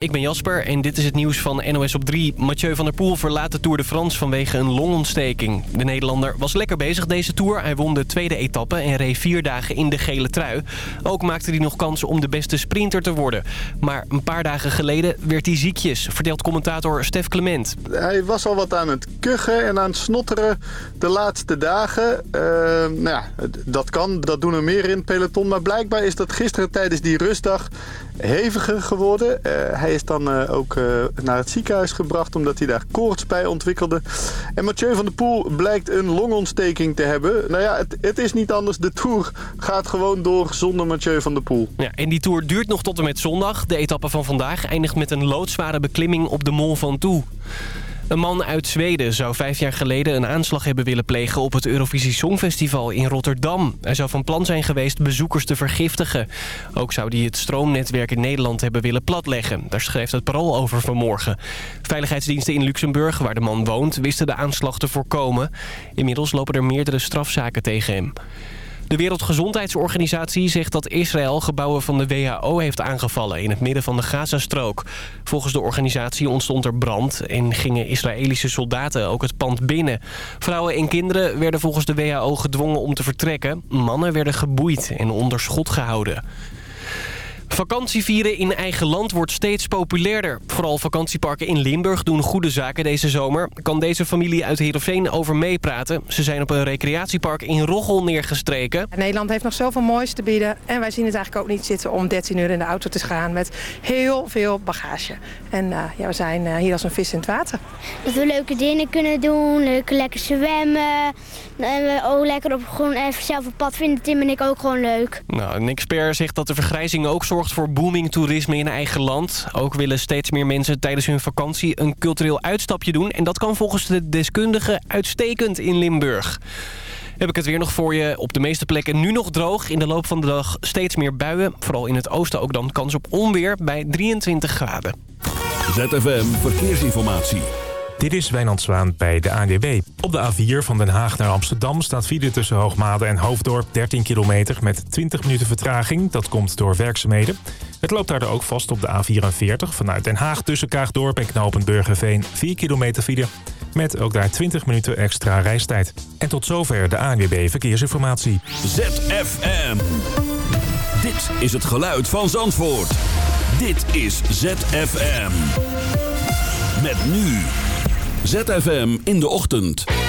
Ik ben Jasper en dit is het nieuws van NOS op 3. Mathieu van der Poel verlaat de Tour de France vanwege een longontsteking. De Nederlander was lekker bezig deze Tour. Hij won de tweede etappe en reed vier dagen in de gele trui. Ook maakte hij nog kans om de beste sprinter te worden. Maar een paar dagen geleden werd hij ziekjes, vertelt commentator Stef Clement. Hij was al wat aan het kuchen en aan het snotteren de laatste dagen. Uh, nou ja, dat kan, dat doen er meer in het peloton. Maar blijkbaar is dat gisteren tijdens die rustdag heviger geworden. Uh, hij is dan uh, ook uh, naar het ziekenhuis gebracht omdat hij daar koorts bij ontwikkelde. En Mathieu van der Poel blijkt een longontsteking te hebben. Nou ja, het, het, is niet anders. De Tour gaat gewoon door zonder Mathieu van der Poel. Ja, en die Tour duurt nog tot en met zondag. De etappe van vandaag eindigt met een loodzware beklimming op de Mont Ventoux. Een man uit Zweden zou vijf jaar geleden een aanslag hebben willen plegen op het Eurovisie Songfestival in Rotterdam. Hij zou van plan zijn geweest bezoekers te vergiftigen. Ook zou hij het stroomnetwerk in Nederland hebben willen platleggen. Daar schrijft het parool over vanmorgen. Veiligheidsdiensten in Luxemburg, waar de man woont, wisten de aanslag te voorkomen. Inmiddels lopen er meerdere strafzaken tegen hem. De Wereldgezondheidsorganisatie zegt dat Israël gebouwen van de WHO heeft aangevallen in het midden van de Gazastrook. Volgens de organisatie ontstond er brand en gingen Israëlische soldaten ook het pand binnen. Vrouwen en kinderen werden volgens de WHO gedwongen om te vertrekken. Mannen werden geboeid en onder schot gehouden. Vakantievieren in eigen land wordt steeds populairder. Vooral vakantieparken in Limburg doen goede zaken deze zomer. Kan deze familie uit Heerenveen over meepraten. Ze zijn op een recreatiepark in Roggel neergestreken. Nederland heeft nog zoveel moois te bieden. En wij zien het eigenlijk ook niet zitten om 13 uur in de auto te gaan met heel veel bagage. En uh, ja, we zijn uh, hier als een vis in het water. Dat we leuke dingen kunnen doen, leuk, lekker zwemmen. En we ook lekker op gewoon even zelf op pad vinden. Tim en ik ook gewoon leuk. Nou, een expert zegt dat de vergrijzing ook zorgt voor booming toerisme in eigen land. Ook willen steeds meer mensen tijdens hun vakantie een cultureel uitstapje doen. En dat kan volgens de deskundigen uitstekend in Limburg. Heb ik het weer nog voor je. Op de meeste plekken nu nog droog. In de loop van de dag steeds meer buien. Vooral in het oosten ook dan kans op onweer bij 23 graden. ZFM Verkeersinformatie. Dit is Wijnand Zwaan bij de ANWB. Op de A4 van Den Haag naar Amsterdam staat file tussen Hoogmade en Hoofddorp 13 kilometer met 20 minuten vertraging. Dat komt door werkzaamheden. Het loopt daar ook vast op de A44 vanuit Den Haag tussen Kaagdorp en Knopend Burgerveen 4 kilometer file. Met ook daar 20 minuten extra reistijd. En tot zover de ANWB Verkeersinformatie. ZFM. Dit is het geluid van Zandvoort. Dit is ZFM. Met nu... ZFM in de ochtend.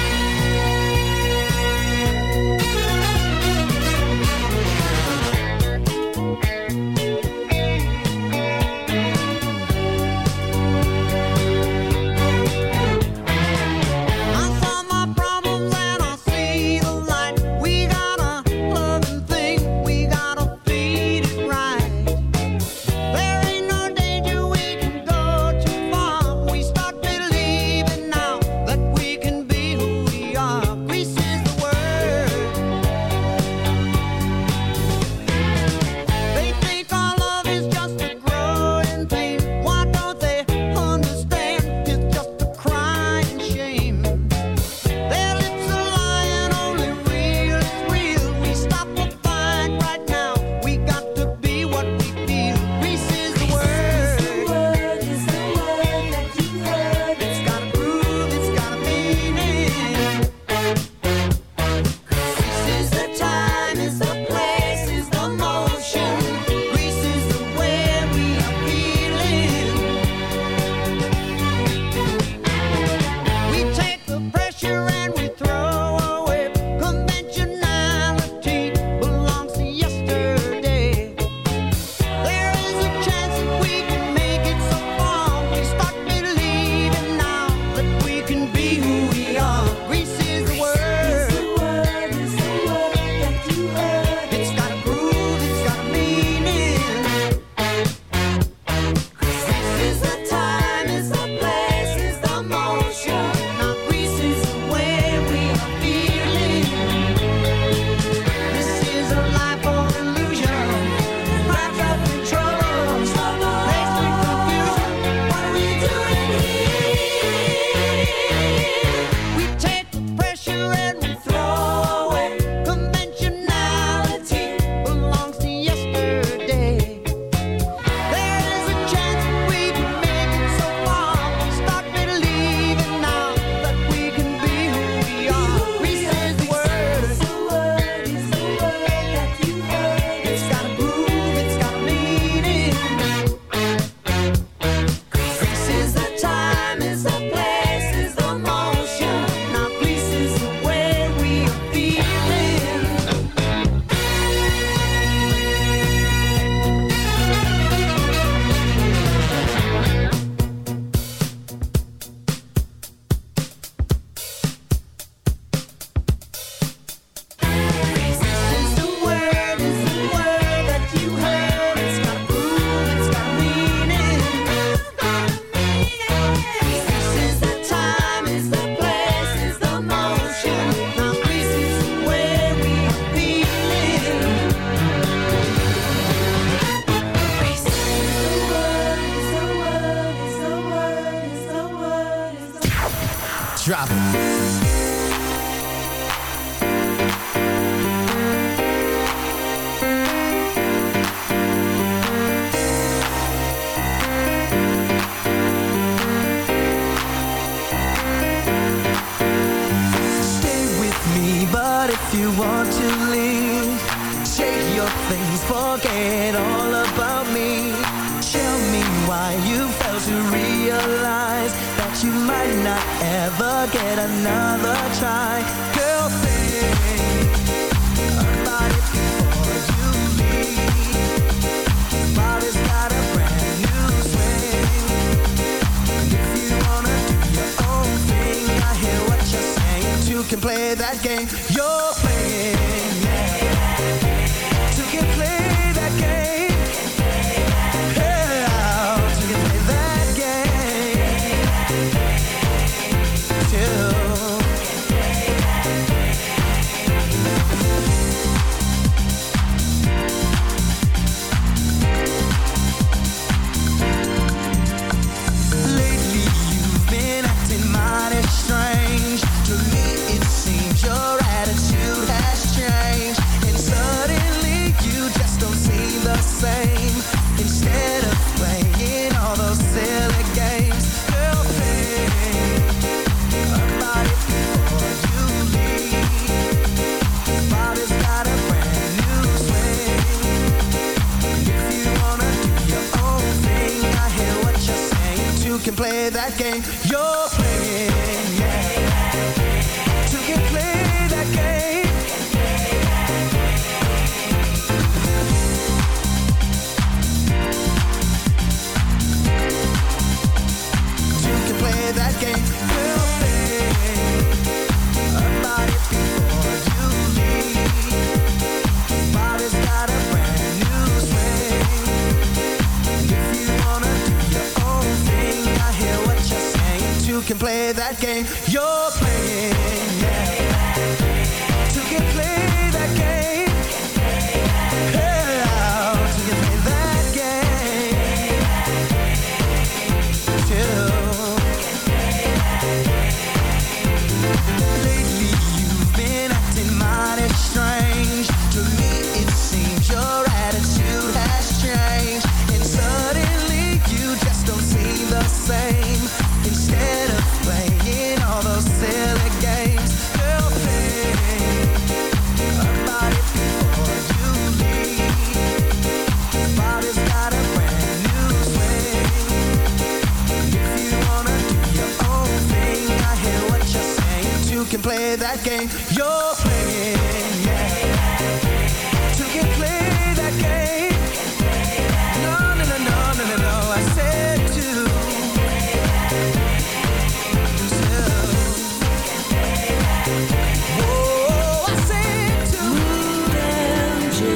game.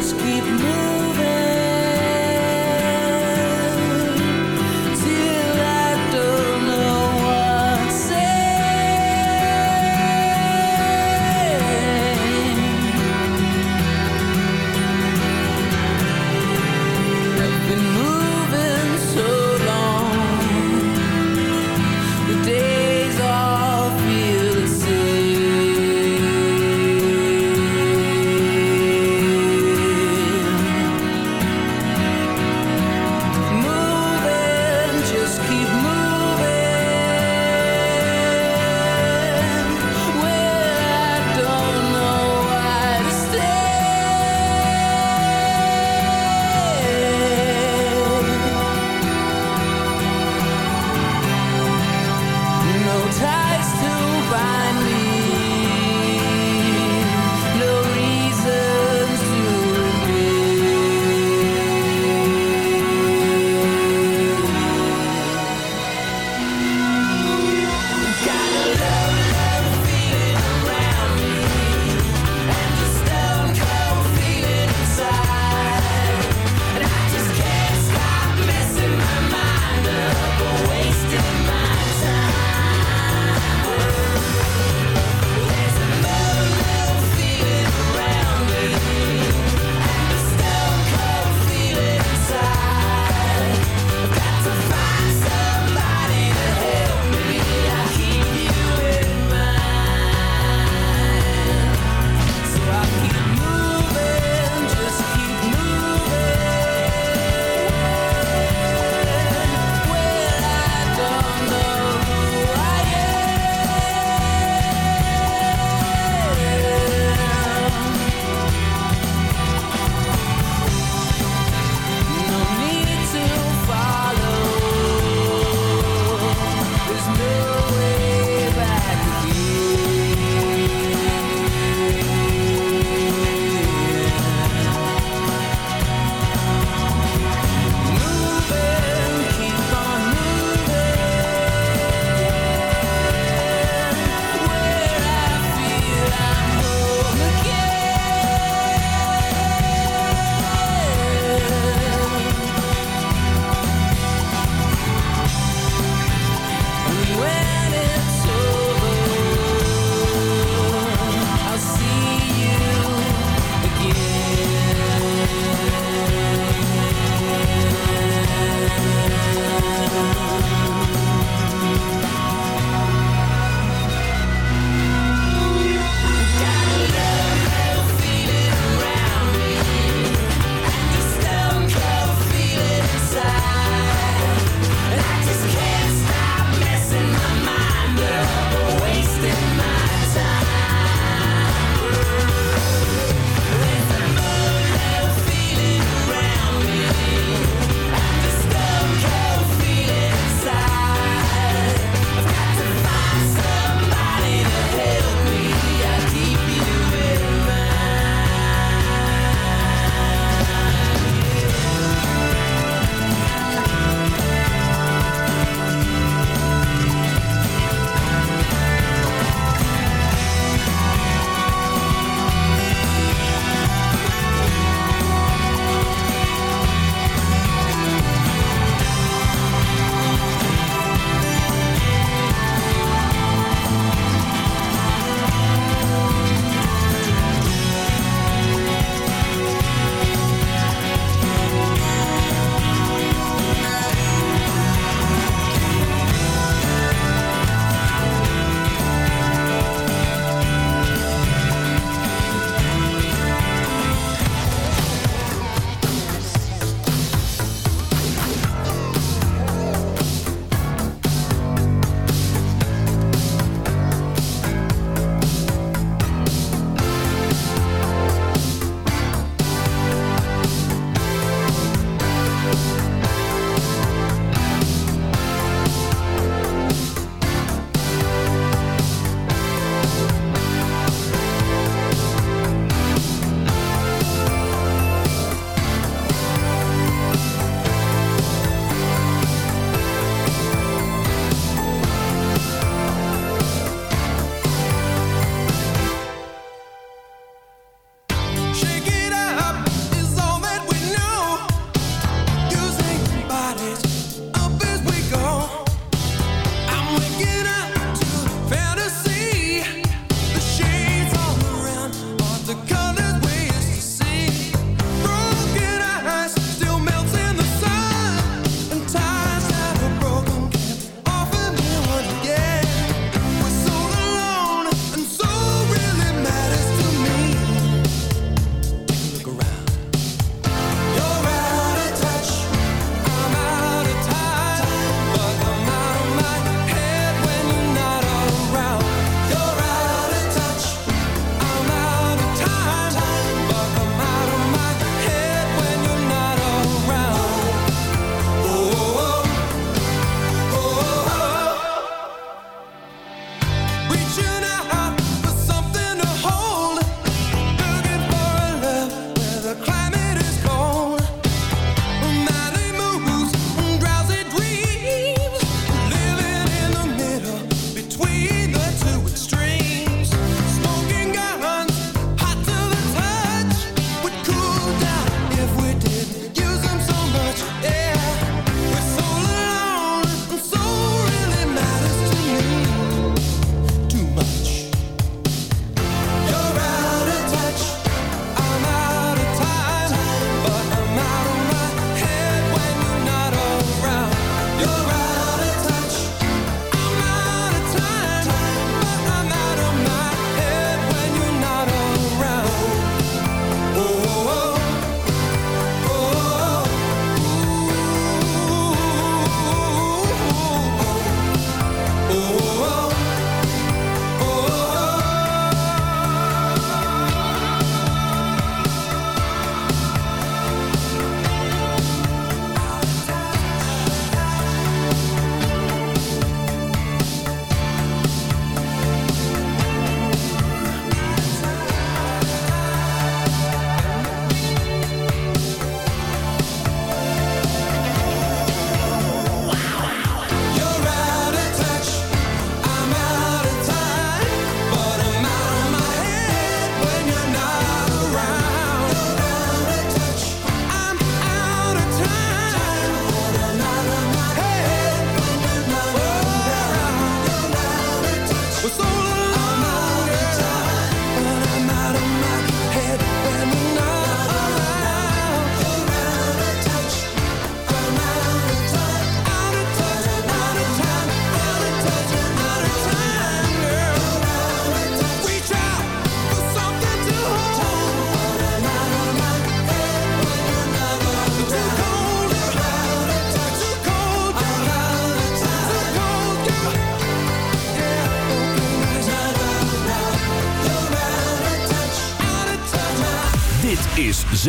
just keep moving.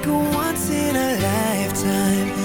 like a once in a lifetime.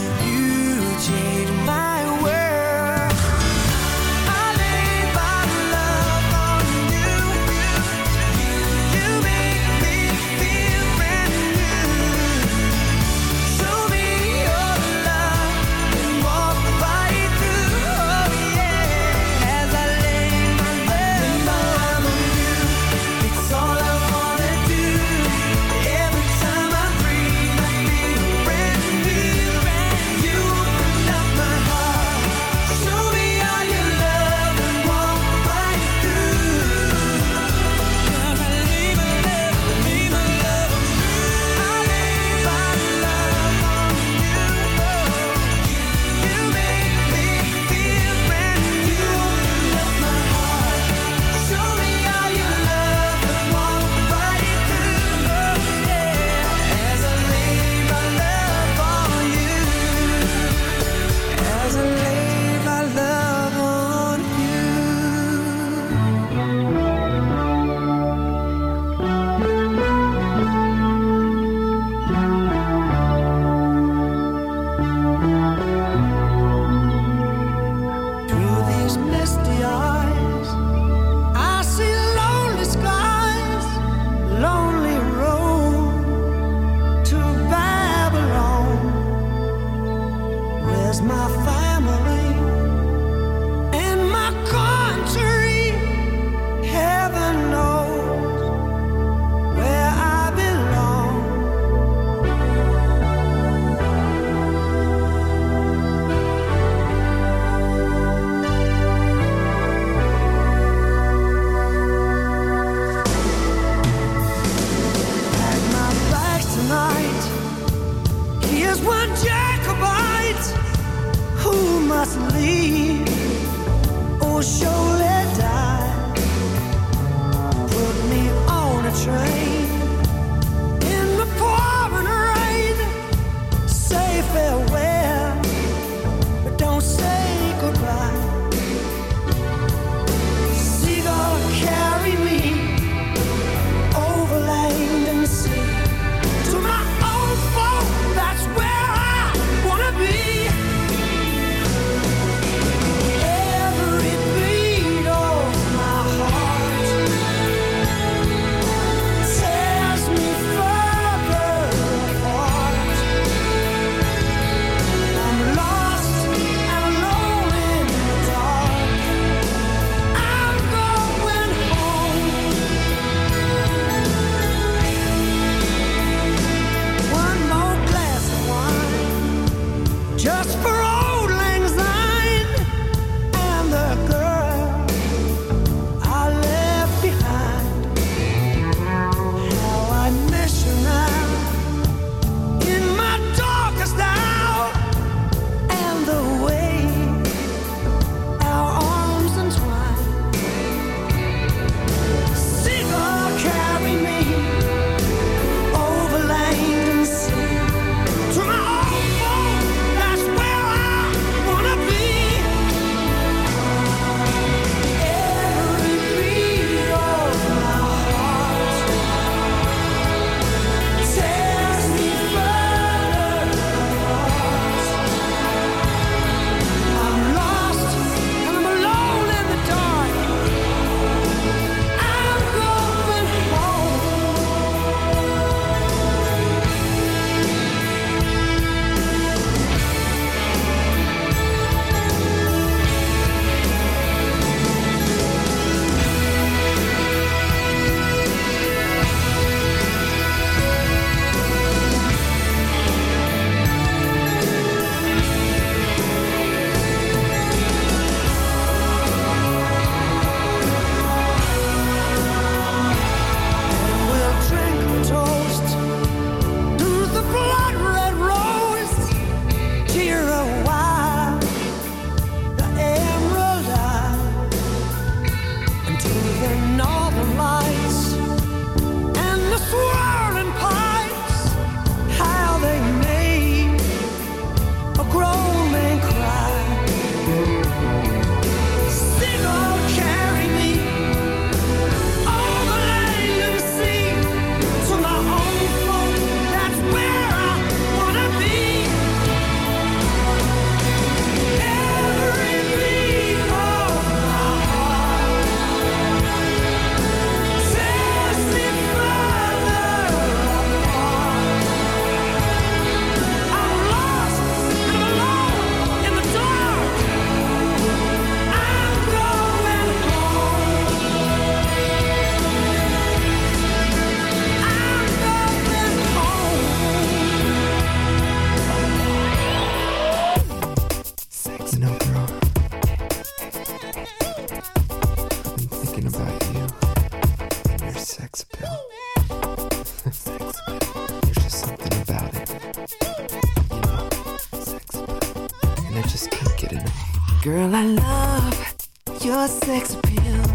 I love your sex appeal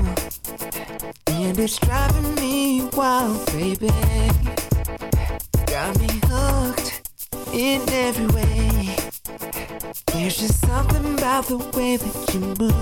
And it's driving me wild, baby. Got me hooked in every way. There's just something about the way that you move.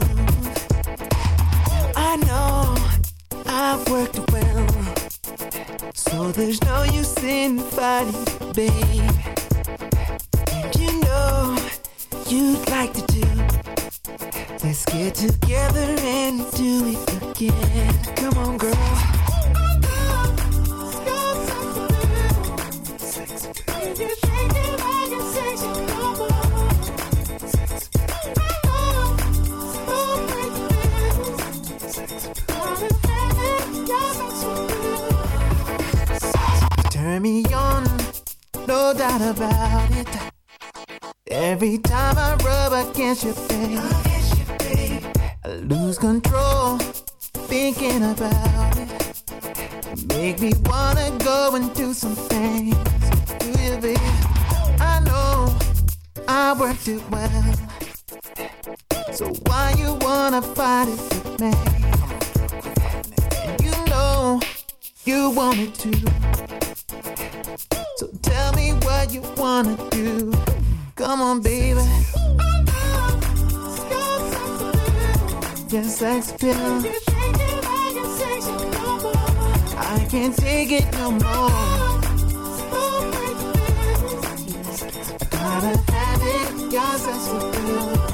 gotta have it, your sense of humor.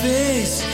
fez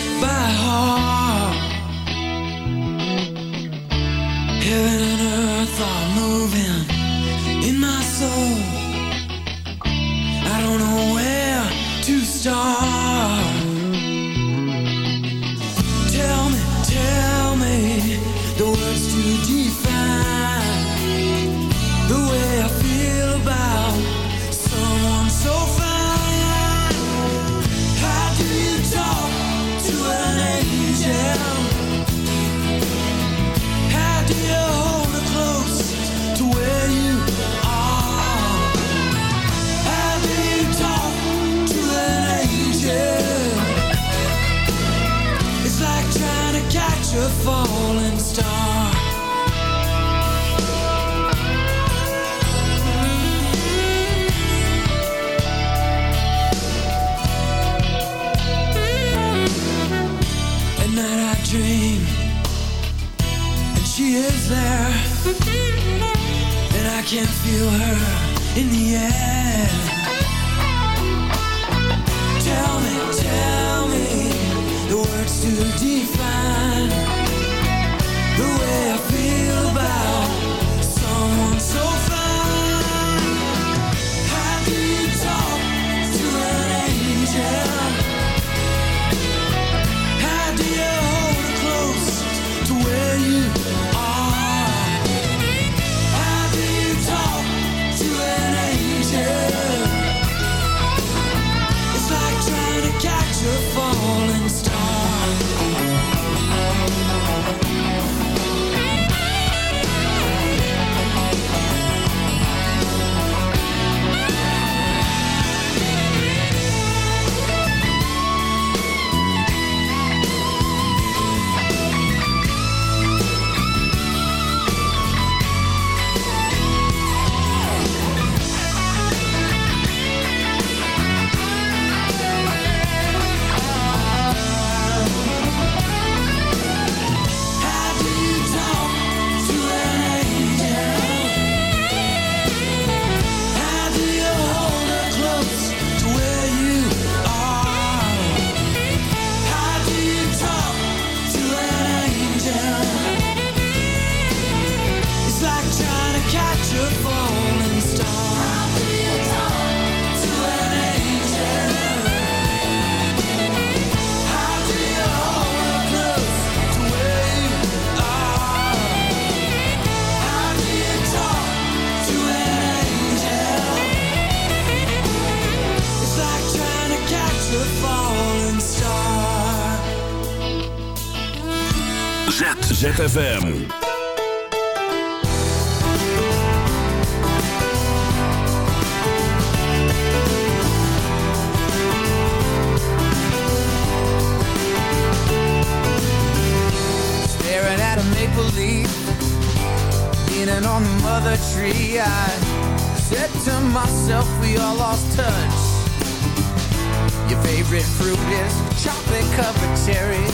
of a cherry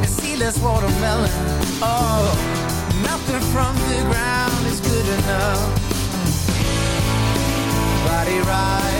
and seedless watermelon. Oh, nothing from the ground is good enough. Body ride.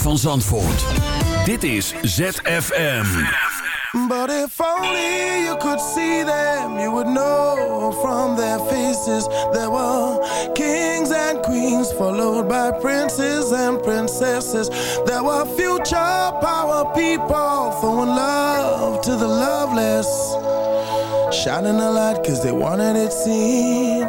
geluid van Zandvoort. Dit is ZFM. But if only you could see them, you would know from their faces. There were kings and queens, followed by princes and princesses. There were future power people throwing love to the loveless. Shining a light 'cause they wanted it seen.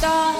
있다.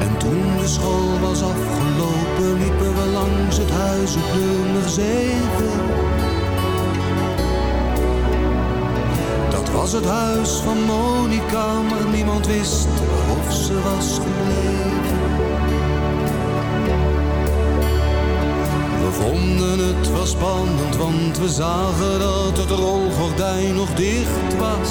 En toen de school was afgelopen liepen we langs het huis op nummer 7. Dat was het huis van Monica, maar niemand wist of ze was gebleven. We vonden het wel spannend, want we zagen dat het rolgordijn nog dicht was.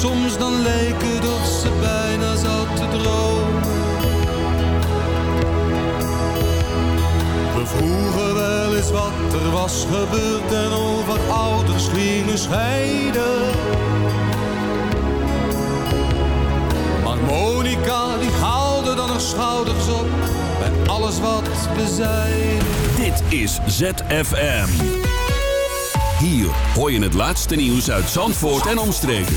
soms dan leek het ze bijna zat te dromen. We vroegen wel eens wat er was gebeurd en of wat ouders gingen scheiden. Maar Monica die haalde dan haar schouders op bij alles wat we zeiden. Dit is ZFM. Hier hoor je het laatste nieuws uit Zandvoort en omstreken.